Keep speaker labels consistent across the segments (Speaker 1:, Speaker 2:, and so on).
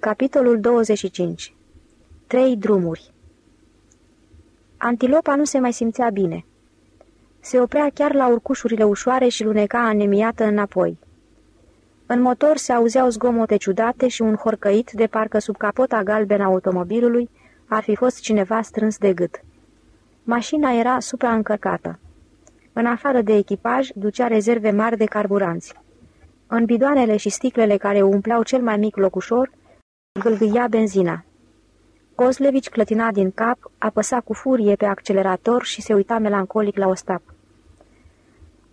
Speaker 1: Capitolul 25 Trei drumuri Antilopa nu se mai simțea bine. Se oprea chiar la urcușurile ușoare și luneca anemiată înapoi. În motor se auzeau zgomote ciudate și un horcăit de parcă sub capota galbenă a automobilului ar fi fost cineva strâns de gât. Mașina era supraîncărcată. În afară de echipaj, ducea rezerve mari de carburanți. În bidoanele și sticlele care umpleau cel mai mic locușor, gâlgâia benzina. Kozlevici clătina din cap, apăsa cu furie pe accelerator și se uita melancolic la Ostap.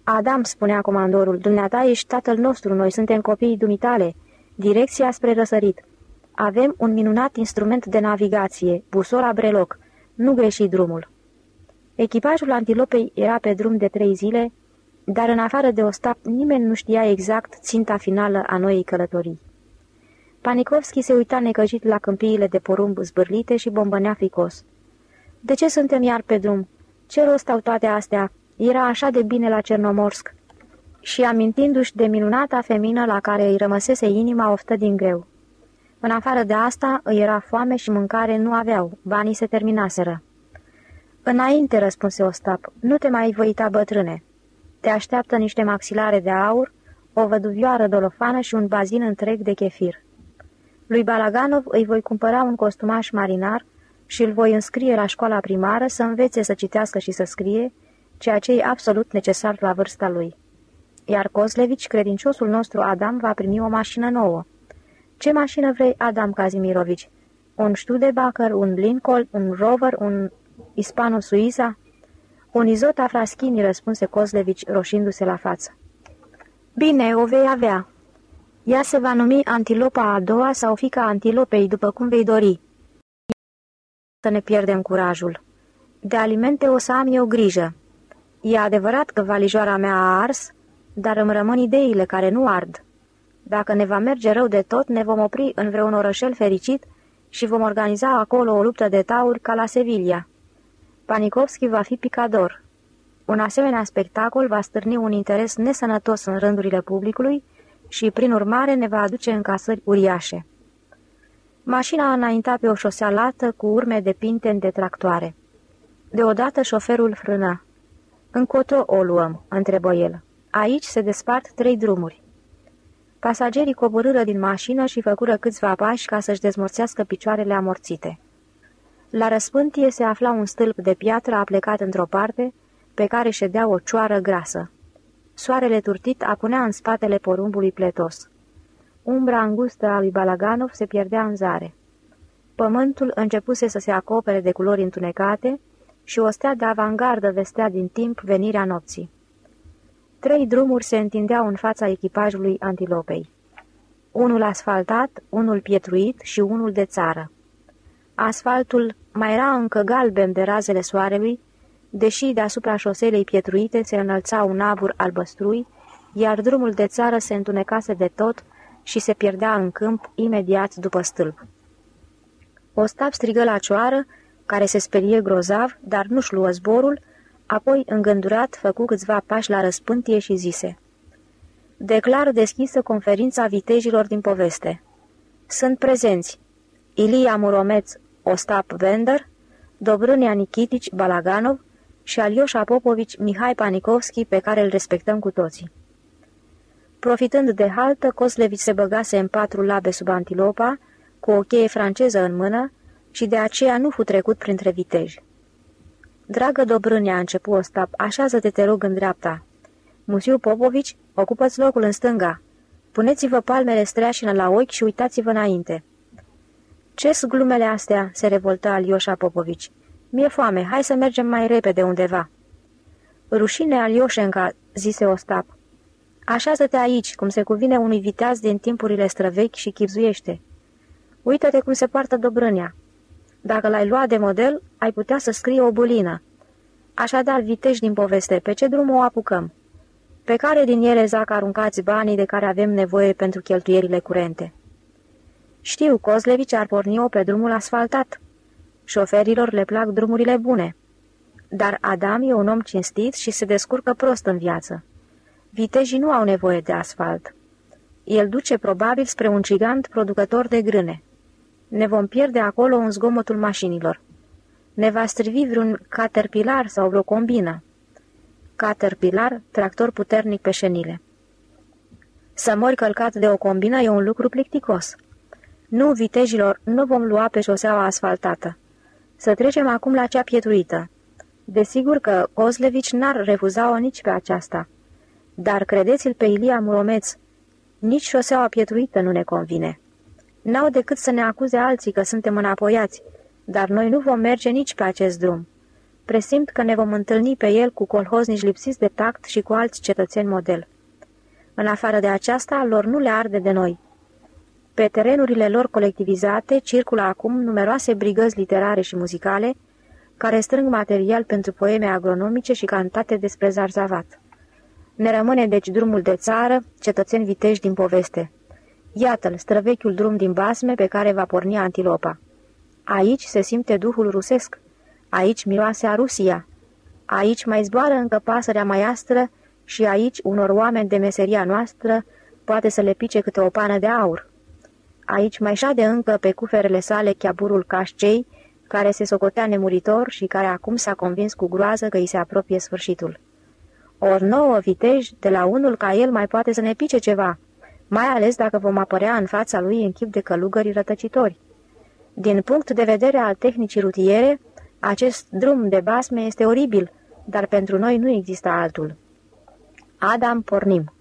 Speaker 1: Adam, spunea comandorul, dumneata ești tatăl nostru, noi suntem copiii dumitale. Direcția spre răsărit. Avem un minunat instrument de navigație, busola breloc. Nu greși drumul. Echipajul antilopei era pe drum de trei zile, dar în afară de Ostap nimeni nu știa exact ținta finală a noii călătorii. Panikovski se uita necăjit la câmpiile de porumb zbârlite și bombănea fricos. De ce suntem iar pe drum? Ce rost au toate astea? Era așa de bine la Cernomorsk." Și amintindu-și de minunata femină la care îi rămăsese inima, oftă din greu. În afară de asta, îi era foame și mâncare nu aveau, banii se terminaseră. Înainte, răspunse Ostap, nu te mai voi uita bătrâne. Te așteaptă niște maxilare de aur, o văduvioară dolofană și un bazin întreg de chefir. Lui Balaganov îi voi cumpăra un costumaș marinar și îl voi înscrie la școala primară să învețe să citească și să scrie, ceea ce e absolut necesar la vârsta lui. Iar Kozlevici, credinciosul nostru Adam, va primi o mașină nouă. Ce mașină vrei, Adam Kazimirovici? Un Studebaker, un Lincoln, un Rover, un Ispano-Suiza? Un Izota Fraschini, răspunse Kozlevici, roșindu-se la față. Bine, o vei avea. Ea se va numi antilopa a doua sau fica antilopei, după cum vei dori. Să ne pierdem curajul. De alimente o să am eu grijă. E adevărat că valijoara mea a ars, dar îmi rămân ideile care nu ard. Dacă ne va merge rău de tot, ne vom opri în vreun orășel fericit și vom organiza acolo o luptă de tauri ca la Sevilla. Panikovski va fi picador. Un asemenea spectacol va stârni un interes nesănătos în rândurile publicului și, prin urmare, ne va aduce încasări uriașe. Mașina a înaintat pe o șosea lată cu urme de pinten de tractoare. Deodată șoferul frâna. Încotro o luăm?" întrebă el. Aici se despart trei drumuri." Pasagerii coborâră din mașină și făcură câțiva pași ca să-și dezmorțească picioarele amorțite. La răspântie se afla un stâlp de piatră aplecat într-o parte, pe care ședea o cioară grasă. Soarele turtit apunea în spatele porumbului pletos. Umbra îngustă a lui Balaganov se pierdea în zare. Pământul începuse să se acopere de culori întunecate și o stea de avangardă vestea din timp venirea nopții. Trei drumuri se întindeau în fața echipajului antilopei. Unul asfaltat, unul pietruit și unul de țară. Asfaltul mai era încă galben de razele soarelui, deși deasupra șoselei pietruite se înălța un abur albăstrui, iar drumul de țară se întunecase de tot și se pierdea în câmp imediat după stâlp. Ostap strigă la cioară, care se sperie grozav, dar nu-și luă zborul, apoi, îngândurat, făcu câțiva pași la răspântie și zise Declar deschisă conferința vitejilor din poveste. Sunt prezenți Ilia Muromeț, Ostap Vender, Dobrânia Nikitici Balaganov și Alioșa Popovici Mihai Panikovski, pe care îl respectăm cu toții. Profitând de haltă, Coslevici se băgase în patru labe sub antilopa, cu o cheie franceză în mână, și de aceea nu fu trecut printre viteji. Dragă Dobrânia, a început Ostap, așează-te, te rog, în dreapta. Musiu Popovici, ocupă-ți locul în stânga. Puneți-vă palmele streașină la ochi și uitați-vă înainte. Ce-s glumele astea?" se revoltă Alioșa Popovici. Mi-e foame, hai să mergem mai repede undeva." Rușine, Alioșenca," zise Ostap. Așează-te aici, cum se cuvine unui viteaz din timpurile străvechi și chipzuiește. Uită-te cum se poartă Dobrânia. Dacă l-ai luat de model, ai putea să scrie o bulină. Așadar, vitești din poveste, pe ce drum o apucăm? Pe care din ele zac aruncați banii de care avem nevoie pentru cheltuierile curente? Știu, Kozlevici ar porni-o pe drumul asfaltat. Șoferilor le plac drumurile bune. Dar Adam e un om cinstit și se descurcă prost în viață. Vitejii nu au nevoie de asfalt. El duce probabil spre un gigant producător de grâne. Ne vom pierde acolo în zgomotul mașinilor. Ne va strivi vreun caterpilar sau vreo combină. Caterpilar, tractor puternic pe șenile. Să mori călcat de o combină e un lucru plicticos. Nu, vitejilor, nu vom lua pe șoseaua asfaltată. Să trecem acum la cea pietruită. Desigur că Ozlevici n-ar refuza-o nici pe aceasta. Dar credeți-l pe Ilia Muromeț, nici șoseaua pietruită nu ne convine. N-au decât să ne acuze alții că suntem înapoiați, dar noi nu vom merge nici pe acest drum. Presimt că ne vom întâlni pe el cu colhoznici lipsiți de tact și cu alți cetățeni model. În afară de aceasta, lor nu le arde de noi. Pe terenurile lor colectivizate circulă acum numeroase brigăzi literare și muzicale, care strâng material pentru poeme agronomice și cantate despre zarzavat. Ne rămâne deci drumul de țară, cetățeni vitești din poveste. Iată-l, străvechiul drum din basme pe care va porni antilopa. Aici se simte duhul rusesc, aici miroase a Rusia, aici mai zboară încă pasărea maiastră și aici unor oameni de meseria noastră poate să le pice câte o pană de aur. Aici mai șade încă pe cuferele sale chiaburul cașcei, care se socotea nemuritor și care acum s-a convins cu groază că îi se apropie sfârșitul. Ori nouă vitej, de la unul ca el mai poate să ne pice ceva, mai ales dacă vom apărea în fața lui în chip de călugări rătăcitori. Din punct de vedere al tehnicii rutiere, acest drum de basme este oribil, dar pentru noi nu există altul. Adam, pornim.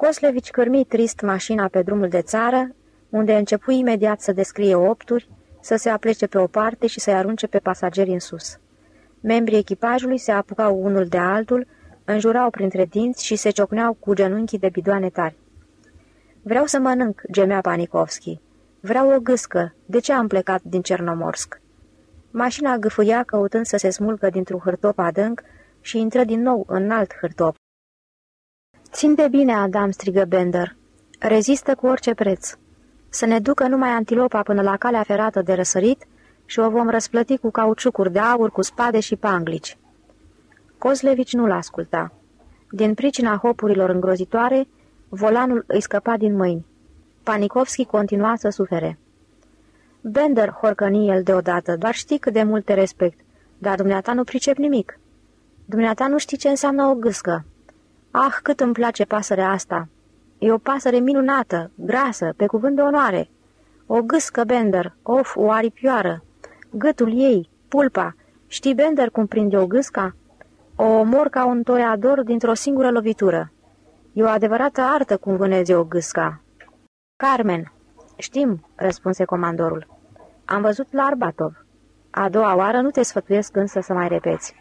Speaker 1: Coslevici cârmi trist mașina pe drumul de țară, unde începu imediat să descrie opturi, să se aplece pe o parte și să-i arunce pe pasageri în sus. Membrii echipajului se apucau unul de altul, înjurau printre dinți și se ciocneau cu genunchii de bidoane tari. Vreau să mănânc," gemea Panikovski. Vreau o gâscă. De ce am plecat din Cernomorsk?" Mașina gâfâia căutând să se smulgă dintr-un hârtop adânc și intră din nou în alt hârtop. Țin de bine, Adam," strigă Bender. Rezistă cu orice preț. Să ne ducă numai antilopa până la calea ferată de răsărit și o vom răsplăti cu cauciucuri de aur, cu spade și panglici." Kozlevici nu-l asculta. Din pricina hopurilor îngrozitoare, volanul îi scăpa din mâini. Panikovski continua să sufere. Bender, horcăni el deodată, doar știi cât de mult te respect, dar dumneata nu pricep nimic. Dumneata nu știi ce înseamnă o gâscă. Ah, cât îmi place pasărea asta! E o pasăre minunată, grasă, pe cuvânt de onoare. O gâscă, Bender, of, o aripioară. Gâtul ei, pulpa. Știi, Bender, cum prinde o gâsca? O omor ca un toreador dintr-o singură lovitură. E o adevărată artă cum vâneze o gâsca. Carmen. Știm, răspunse comandorul. Am văzut la Arbatov. A doua oară nu te sfătuiesc însă să mai repeți.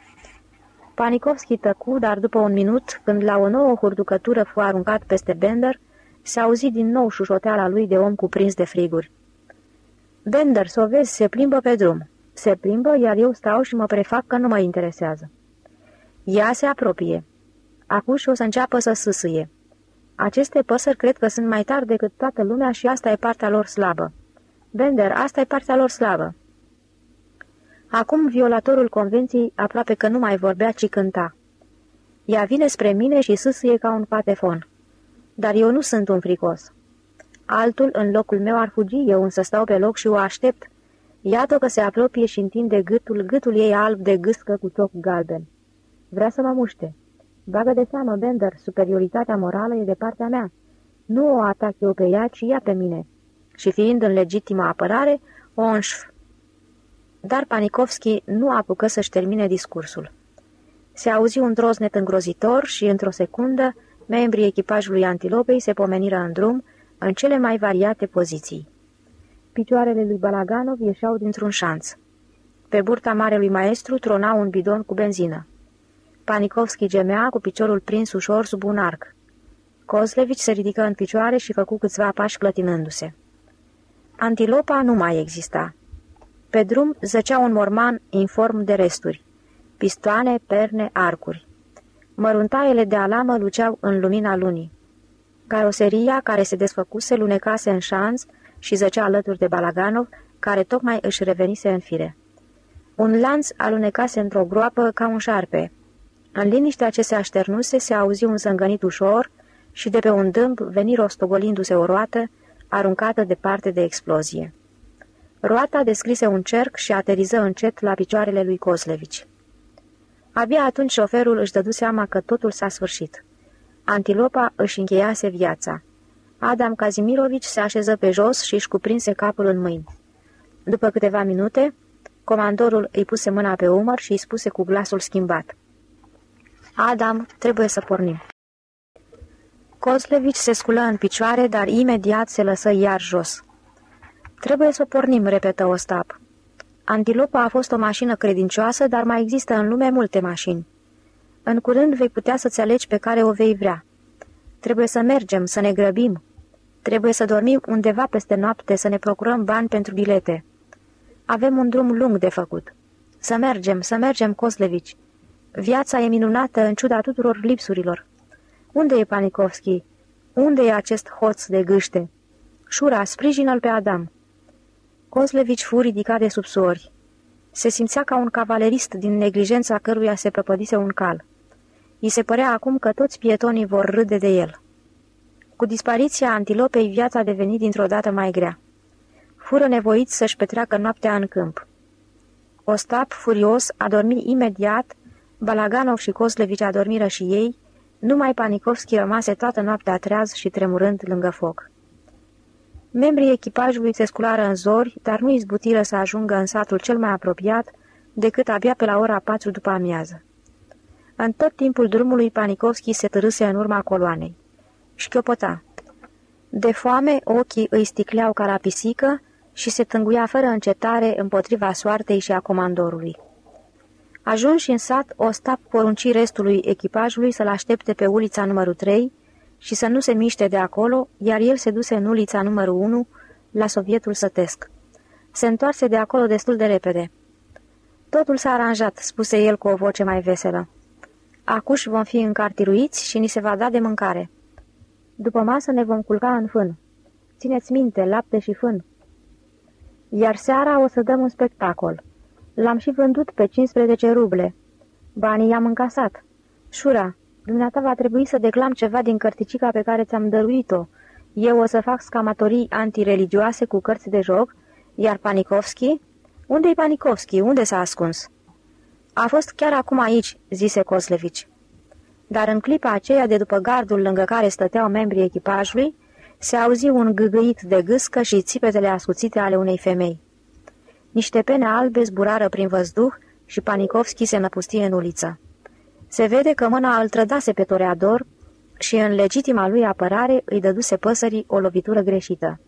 Speaker 1: Panikovski tăcu, dar după un minut, când la o nouă hurducătură fu aruncat peste Bender, se auzi din nou șușoteala lui de om cuprins de friguri. Bender, să o vezi, se plimbă pe drum. Se plimbă, iar eu stau și mă prefac că nu mă interesează. Ea se apropie. Acuși o să înceapă să sâsâie. Aceste păsări cred că sunt mai tari decât toată lumea și asta e partea lor slabă. Bender, asta e partea lor slabă. Acum violatorul convenției aproape că nu mai vorbea, ci cânta. Ea vine spre mine și sâsâie ca un patefon. Dar eu nu sunt un fricos. Altul în locul meu ar fugi, eu însă stau pe loc și o aștept. Iată că se apropie și întinde gâtul, gâtul ei alb de gâscă cu toc galben. Vrea să mă muște. Bagă de seamă, Bender, superioritatea morală e de partea mea. Nu o atac eu pe ea, ci ea pe mine. Și fiind în legitimă apărare, o înșf. Dar Panikovski nu apucă să-și termine discursul. Se auzi un trosnet îngrozitor și, într-o secundă, membrii echipajului antilopei se pomeniră în drum, în cele mai variate poziții. Picioarele lui Balaganov ieșeau dintr-un șanț. Pe burta marelui maestru trona un bidon cu benzină. Panikovski gemea cu piciorul prins ușor sub un arc. Kozlevici se ridică în picioare și făcu câțiva pași clătinându-se. Antilopa nu mai exista. Pe drum zăcea un morman inform de resturi. Pistoane, perne, arcuri. Măruntaiele de alamă luceau în lumina lunii. Caroseria, care se desfăcuse, lunecase în șanț și zăcea alături de Balaganov, care tocmai își revenise în fire. Un lanț alunecase într-o groapă ca un șarpe. În liniștea ce se așternuse se auzi un zângănit ușor și de pe un dâmb veni rostogolindu-se o roată, aruncată departe de explozie. Roata descrise un cerc și ateriză încet la picioarele lui Kozlevici. Abia atunci șoferul își dădu seama că totul s-a sfârșit. Antilopa își încheiase viața. Adam Kazimirovici se așeză pe jos și își cuprinse capul în mâini. După câteva minute, comandorul îi puse mâna pe umăr și îi spuse cu glasul schimbat. Adam, trebuie să pornim. Kozlevici se sculă în picioare, dar imediat se lăsă iar jos. Trebuie să pornim, repetă Ostap. Antilopa a fost o mașină credincioasă, dar mai există în lume multe mașini. În curând vei putea să-ți alegi pe care o vei vrea. Trebuie să mergem, să ne grăbim. Trebuie să dormim undeva peste noapte, să ne procurăm bani pentru bilete. Avem un drum lung de făcut. Să mergem, să mergem, Coslevici. Viața e minunată în ciuda tuturor lipsurilor. Unde e Panikovski? Unde e acest hoț de gâște? Șura, sprijină-l pe Adam. Coslevici fu ridicat de subsori. Se simțea ca un cavalerist din neglijența căruia se prăpădise un cal. I se părea acum că toți pietonii vor râde de el. Cu dispariția antilopei, viața a devenit dintr-o dată mai grea. Fură nevoiți să-și petreacă noaptea în câmp. Ostap, furios, a dormit imediat, Balaganov și Koslevici adormiră și ei, numai Panikovski rămase toată noaptea treaz și tremurând lângă foc. Membrii echipajului se sculară în zori, dar nu izbutiră să ajungă în satul cel mai apropiat decât abia pe la ora patru după amiază. În tot timpul drumului, Panikovski se târâse în urma coloanei. Șchiopăta. De foame, ochii îi sticleau ca la pisică și se tânguia fără încetare împotriva soartei și a comandorului. Ajunși în sat, Ostap porunci restului echipajului să-l aștepte pe ulița numărul 3 și să nu se miște de acolo, iar el se duse în ulița numărul 1, la sovietul sătesc. Se întoarse de acolo destul de repede. Totul s-a aranjat, spuse el cu o voce mai veselă. Acuș vom fi încartiruiți și ni se va da de mâncare. După masă ne vom culca în fân. Țineți minte, lapte și fân. Iar seara o să dăm un spectacol. L-am și vândut pe 15 ruble. Banii i-am încasat. Șura, dumneata va trebui să declam ceva din cărticica pe care ți-am dăruit-o. Eu o să fac scamatorii antireligioase cu cărți de joc, iar Panikovski? Unde-i Panikovski? Unde s-a ascuns?" A fost chiar acum aici," zise Koslevici. Dar în clipa aceea de după gardul lângă care stăteau membrii echipajului, se auzi un gâgâit de gâscă și țipetele ascuțite ale unei femei. Niște pene albe zburară prin văzduh și Panikovski se năpustie în uliță. Se vede că mâna îl trădase pe toreador și în legitima lui apărare îi dăduse păsării o lovitură greșită.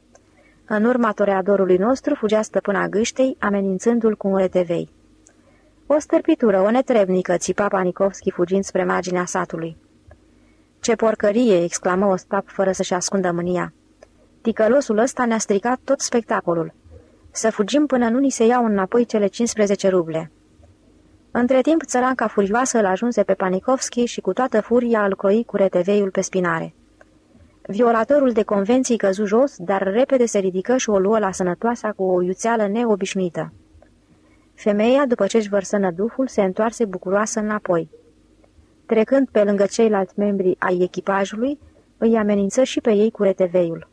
Speaker 1: În urma toreadorului nostru fugea stăpâna gâștei, amenințându-l cu un retevei. O stârpitură, o netrebnică, țipa Panikovski fugind spre marginea satului. Ce porcărie!" exclamă Ostap fără să-și ascundă mânia. Ticălosul ăsta ne-a stricat tot spectacolul. Să fugim până nu ni se iau înapoi cele 15 ruble." Între timp, țăranca furioasă îl ajunse pe Panikovski și cu toată furia îl croi cu reteveiul pe spinare. Violatorul de convenții căzu jos, dar repede se ridică și o luă la sănătoasa cu o iuțeală neobișnuită. Femeia, după ce-și vărsă năduhul, se întoarse bucuroasă înapoi. Trecând pe lângă ceilalți membri ai echipajului, îi amenință și pe ei cu reteveiul.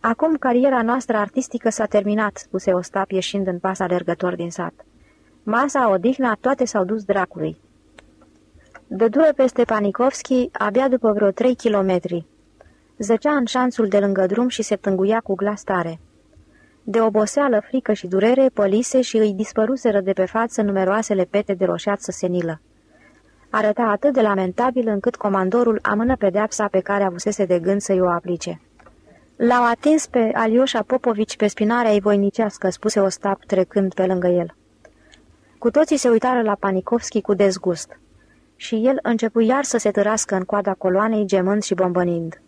Speaker 1: Acum cariera noastră artistică s-a terminat," spuse Ostap ieșind în pas alergător din sat. Masa, odihna, toate s-au dus dracului. Dădură peste Panikovski abia după vreo trei kilometri. Zăcea în șanțul de lângă drum și se tânguia cu glas tare. De oboseală, frică și durere, pălise și îi dispăruseră de pe față numeroasele pete de roșeață senilă. Arăta atât de lamentabil încât comandorul amână pedeapsa pe care avusese de gând să-i o aplice. L-au atins pe Alioșa Popovici pe spinarea ei voinicească, spuse Ostap trecând pe lângă el. Cu toții se uitară la Panikovski cu dezgust. Și el începu iar să se târască în coada coloanei, gemând și bombănind.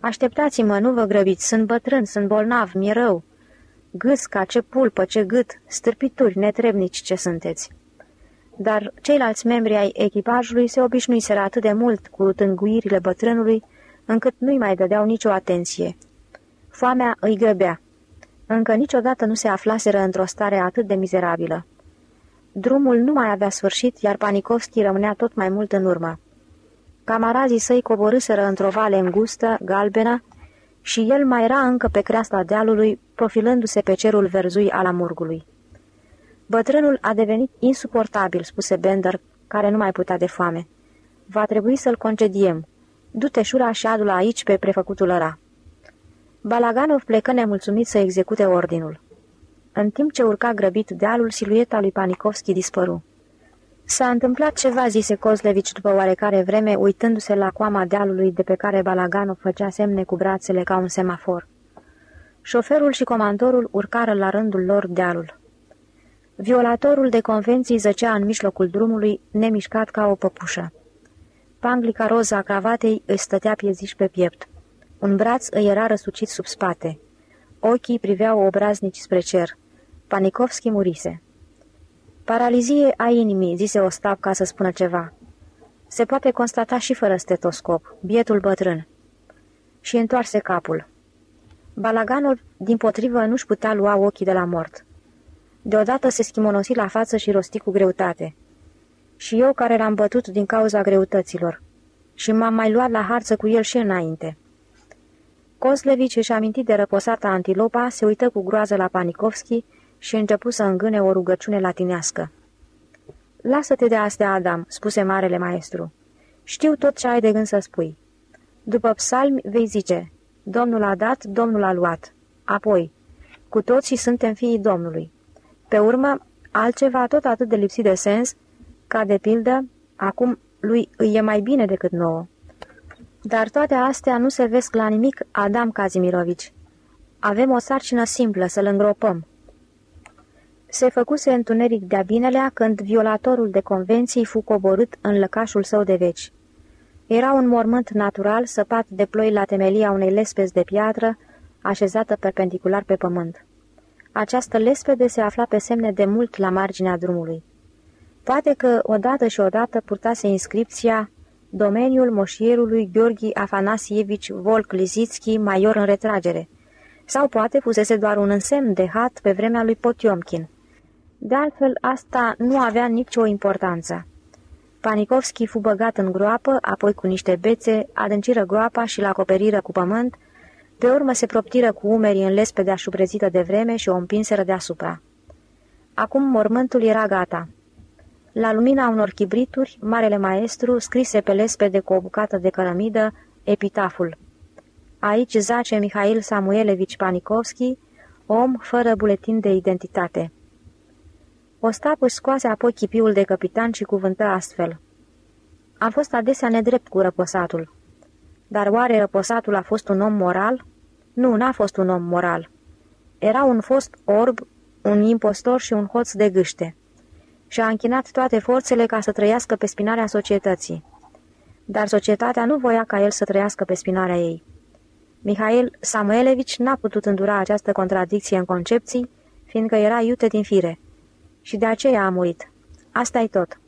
Speaker 1: Așteptați-mă, nu vă grăbiți, sunt bătrân, sunt bolnav, mi-e rău." Gâsca, ce pulpă, ce gât, stârpituri, netrebnici ce sunteți. Dar ceilalți membri ai echipajului se obișnuiseră atât de mult cu tânguirile bătrânului, încât nu-i mai dădeau nicio atenție. Foamea îi grăbea. Încă niciodată nu se aflaseră într-o stare atât de mizerabilă. Drumul nu mai avea sfârșit, iar Panikovski rămânea tot mai mult în urmă. Camarazii săi coborâseră într-o vale îngustă, galbenă, și el mai era încă pe creasta dealului, profilându-se pe cerul verzui al amurgului. Bătrânul a devenit insuportabil, spuse Bender, care nu mai putea de foame. Va trebui să-l concediem. Du-te șura și adu aici pe prefăcutul ăra. Balaganov plecă nemulțumit să execute ordinul. În timp ce urca grăbit dealul, silueta lui Panikovski dispăru. S-a întâmplat ceva, zise Kozlevici după oarecare vreme, uitându-se la coama dealului de pe care Balaganov făcea semne cu brațele ca un semafor. Șoferul și comandorul urcară la rândul lor dealul. Violatorul de convenții zăcea în mijlocul drumului, nemișcat ca o păpușă. Panglica roza a cravatei îi stătea pieziș pe piept. Un braț îi era răsucit sub spate. Ochii priveau obraznici spre cer. Panikovski murise. Paralizie a inimii, zise Ostap ca să spună ceva. Se poate constata și fără stetoscop, bietul bătrân. Și întoarse capul. Balaganul, din potrivă, nu-și putea lua ochii de la mort. Deodată se schimonosi la față și rosti cu greutate. Și eu care l-am bătut din cauza greutăților. Și m-am mai luat la harță cu el și înainte. Kozlevici își aminti de răposata antilopa, se uită cu groază la Panikovski și începu să îngâne o rugăciune latinească. Lasă-te de astea, Adam," spuse marele maestru. Știu tot ce ai de gând să spui. După psalmi vei zice, Domnul a dat, Domnul a luat. Apoi, cu toții suntem fiii Domnului. Pe urmă, altceva tot atât de lipsit de sens, ca de pildă, acum lui îi e mai bine decât nouă. Dar toate astea nu se vesc la nimic, Adam Kazimirovici. Avem o sarcină simplă, să-l îngropăm. Se făcuse întuneric de-a binelea când violatorul de convenții fu coborât în lăcașul său de veci. Era un mormânt natural săpat de ploi la temelia unei lespezi de piatră, așezată perpendicular pe pământ. Această lespede se afla pe semne de mult la marginea drumului. Poate că odată și odată purtase inscripția domeniul moșierului Gheorghi Afanasievici Volk Lizitski, major în retragere, sau poate fusese doar un însemn de hat pe vremea lui Potiomkin. De altfel, asta nu avea nicio importanță. Panikovski fu băgat în groapă, apoi cu niște bețe, adânciră groapa și l-acoperiră cu pământ, pe urmă se proptiră cu umerii în lespedea șubrezită de vreme și o împinseră deasupra. Acum mormântul era gata. La lumina unor chibrituri, marele maestru scrise pe lespede cu o bucată de cărămidă epitaful. Aici zace Mihail Samuelevici Panikovski, om fără buletin de identitate. Ostap își scoase apoi chipiul de capitan și cuvântă astfel. Am fost adesea nedrept cu răposatul. Dar oare răposatul a fost un om moral? Nu, n-a fost un om moral. Era un fost orb, un impostor și un hoț de gâște. Și a închinat toate forțele ca să trăiască pe spinarea societății. Dar societatea nu voia ca el să trăiască pe spinarea ei. Mihail Samuelevici n-a putut îndura această contradicție în concepții, fiindcă era iute din fire. Și de aceea a murit. asta e tot.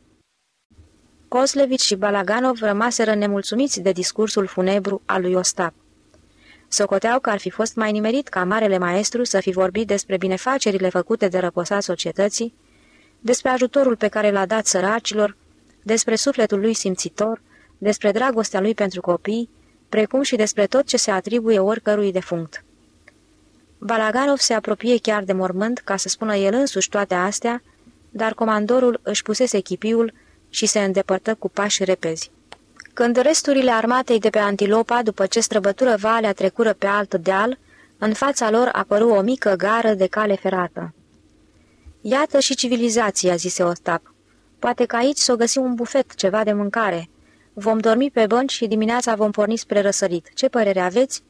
Speaker 1: Koslevici și Balaganov rămaseră nemulțumiți de discursul funebru al lui Ostap. Socoteau că ar fi fost mai nimerit ca marele maestru să fi vorbit despre binefacerile făcute de răposat societății, despre ajutorul pe care l-a dat săracilor, despre sufletul lui simțitor, despre dragostea lui pentru copii, precum și despre tot ce se atribuie oricărui defunct. Balaganov se apropie chiar de mormânt ca să spună el însuși toate astea, dar comandorul își pusese chipiul și se îndepărtă cu pași repezi. Când resturile armatei de pe Antilopa, după ce străbătură valea, trecură pe alt deal, în fața lor apăru o mică gară de cale ferată. Iată și civilizația," zise Ostap. Poate că aici s-o găsi un bufet, ceva de mâncare. Vom dormi pe bănci și dimineața vom porni spre răsărit. Ce părere aveți?"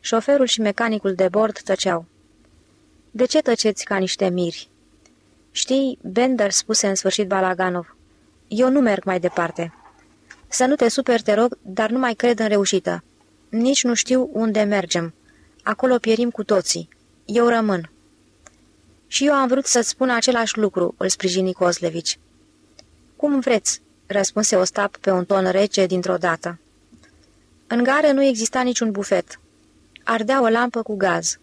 Speaker 1: Șoferul și mecanicul de bord tăceau. De ce tăceți ca niște miri?" Știi, Bender spuse în sfârșit Balaganov. Eu nu merg mai departe." Să nu te super, te rog, dar nu mai cred în reușită. Nici nu știu unde mergem. Acolo pierim cu toții. Eu rămân." Și eu am vrut să-ți spun același lucru," îl sprijini Kozlevici. Cum vreți," răspunse Ostap pe un ton rece dintr-o dată. În gară nu exista niciun bufet. Ardea o lampă cu gaz.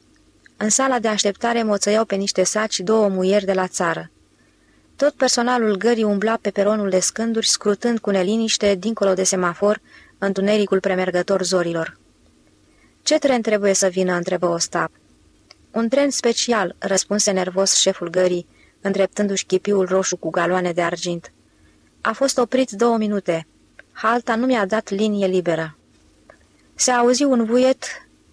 Speaker 1: În sala de așteptare moțăiau pe niște saci două muieri de la țară. Tot personalul gării umbla pe peronul de scânduri, scrutând cu neliniște, dincolo de semafor, întunericul premergător zorilor. Ce tren trebuie să vină?" întrebă Ostap. Un tren special," răspunse nervos șeful gării, îndreptându-și chipiul roșu cu galoane de argint. A fost oprit două minute. Halta nu mi-a dat linie liberă. Se auzi un vuiet,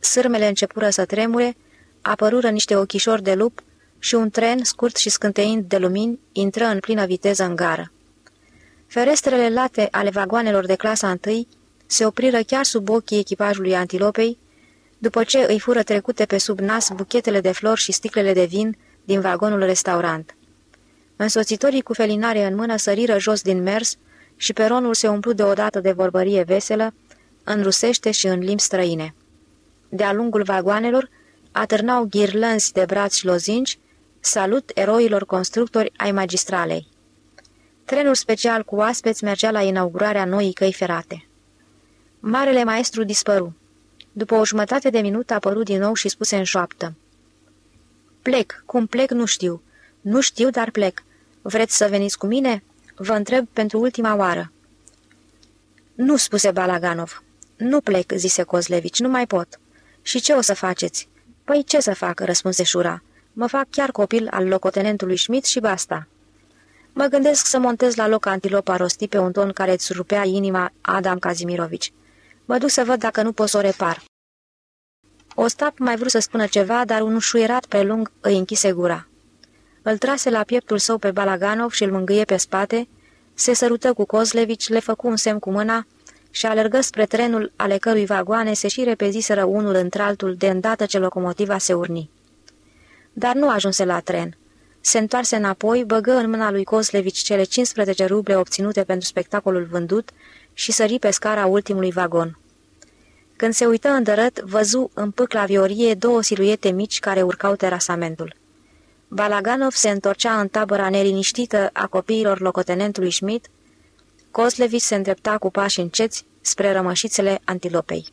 Speaker 1: sârmele începură să tremure, apărură niște ochișori de lup și un tren, scurt și scânteind de lumini, intră în plină viteză în gară. Ferestrele late ale vagoanelor de clasa întâi se opriră chiar sub ochii echipajului antilopei, după ce îi fură trecute pe sub nas buchetele de flori și sticlele de vin din vagonul restaurant. Însoțitorii cu felinare în mână săriră jos din mers și peronul se umplu deodată de vorbărie veselă, în rusește și în limbi străine. De-a lungul vagoanelor atârnau ghirlănzi de brați și lozinci, salut eroilor constructori ai magistralei. Trenul special cu aspeți mergea la inaugurarea noii căi ferate. Marele maestru dispăru. După o jumătate de minut a apărut din nou și spuse în șoaptă. Plec. Cum plec, nu știu. Nu știu, dar plec. Vreți să veniți cu mine? Vă întreb pentru ultima oară." Nu," spuse Balaganov. Nu plec," zise Kozlevici, nu mai pot." Și ce o să faceți?" Păi ce să fac?" răspunse Șura. Mă fac chiar copil al locotenentului Schmidt și basta." Mă gândesc să montez la loc antilopa rosti pe un ton care îți rupea inima Adam Kazimirovici. Mă duc să văd dacă nu pot să o repar." Ostap mai vrut să spună ceva, dar un șuierat prelung îi închise gura. Îl trase la pieptul său pe Balaganov și îl mângâie pe spate, se sărută cu Kozlevici, le făcu un semn cu mâna și alergă spre trenul ale cărui vagoane se și repeziseră unul într-altul de îndată ce locomotiva se urni. Dar nu ajunse la tren. Se întoarse înapoi, băgă în mâna lui Kozlevici cele 15 ruble obținute pentru spectacolul vândut și sări pe scara ultimului vagon. Când se uită îndărăt, văzu în pâcla viorie două siluete mici care urcau terasamentul. Balaganov se întorcea în tabăra neliniștită a copiilor locotenentului Schmidt, Kozlevici se îndrepta cu pași înceți spre rămășițele antilopei.